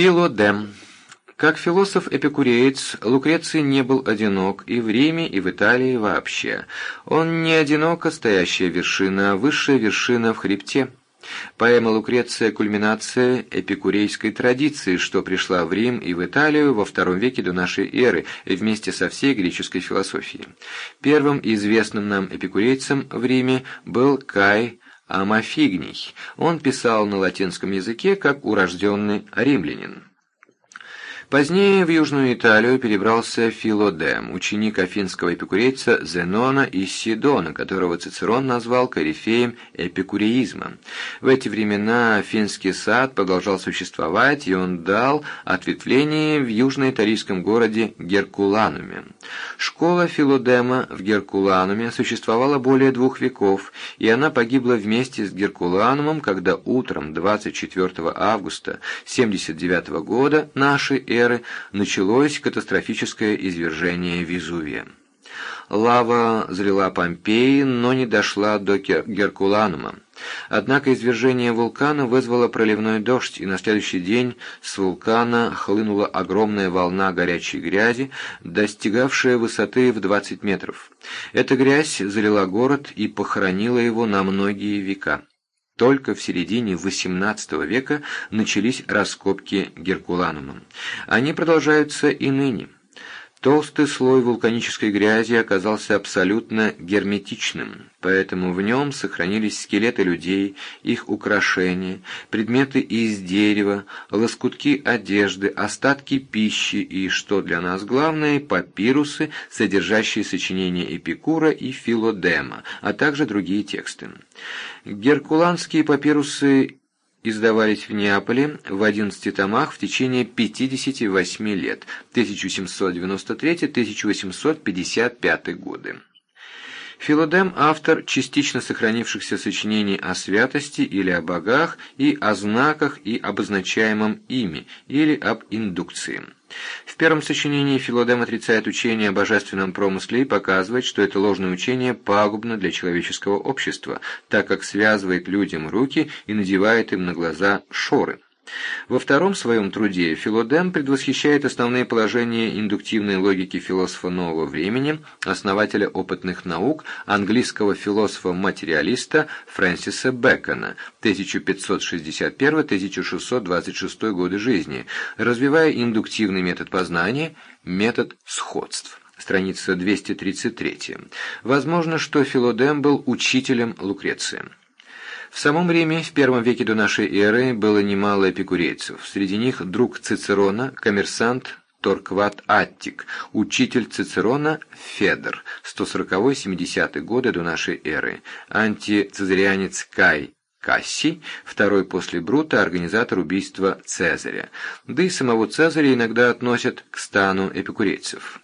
Филодем. Как философ-эпикуреец, Лукреций не был одинок и в Риме, и в Италии вообще. Он не одиноко стоящая вершина, а высшая вершина в хребте. Поэма Лукреция – кульминация эпикурейской традиции, что пришла в Рим и в Италию во втором веке до нашей эры вместе со всей греческой философией. Первым известным нам эпикурейцем в Риме был Кай Амафигний. Он писал на латинском языке как урожденный римлянин. Позднее в Южную Италию перебрался Филодем, ученик афинского эпикурейца Зенона из Сидона, которого Цицерон назвал корифеем эпикуреизма. В эти времена афинский сад продолжал существовать, и он дал ответвление в южно-италийском городе Геркулануме. Школа Филодема в Геркулануме существовала более двух веков, и она погибла вместе с Геркуланумом, когда утром 24 августа 79 года нашей эры эры началось катастрофическое извержение Везувия. Лава залила Помпеи, но не дошла до Геркуланума. Однако извержение вулкана вызвало проливной дождь, и на следующий день с вулкана хлынула огромная волна горячей грязи, достигавшая высоты в 20 метров. Эта грязь залила город и похоронила его на многие века. Только в середине XVIII века начались раскопки Геркуланума. Они продолжаются и ныне. Толстый слой вулканической грязи оказался абсолютно герметичным, поэтому в нем сохранились скелеты людей, их украшения, предметы из дерева, лоскутки одежды, остатки пищи и, что для нас главное, папирусы, содержащие сочинения Эпикура и Филодема, а также другие тексты. Геркуланские папирусы издавались в Неаполе в 11 томах в течение 58 лет, 1793-1855 годы. Филодем – автор частично сохранившихся сочинений о святости или о богах и о знаках и обозначаемом ими, или об индукции. В первом сочинении Филодем отрицает учение о божественном промысле и показывает, что это ложное учение пагубно для человеческого общества, так как связывает людям руки и надевает им на глаза шоры. Во втором своем труде Филодем предвосхищает основные положения индуктивной логики философа нового времени, основателя опытных наук, английского философа-материалиста Фрэнсиса Бэкона 1561-1626 годы жизни, развивая индуктивный метод познания, метод сходств страница 233. Возможно, что Филодем был учителем Лукреция. В самом Риме в первом веке до нашей эры было немало эпикурейцев. Среди них друг Цицерона, коммерсант Торкват Аттик, учитель Цицерона Федор, 140-70 годы до нашей эры, антицезарианец Кай Кассий, второй после Брута, организатор убийства Цезаря. Да и самого Цезаря иногда относят к стану эпикурейцев.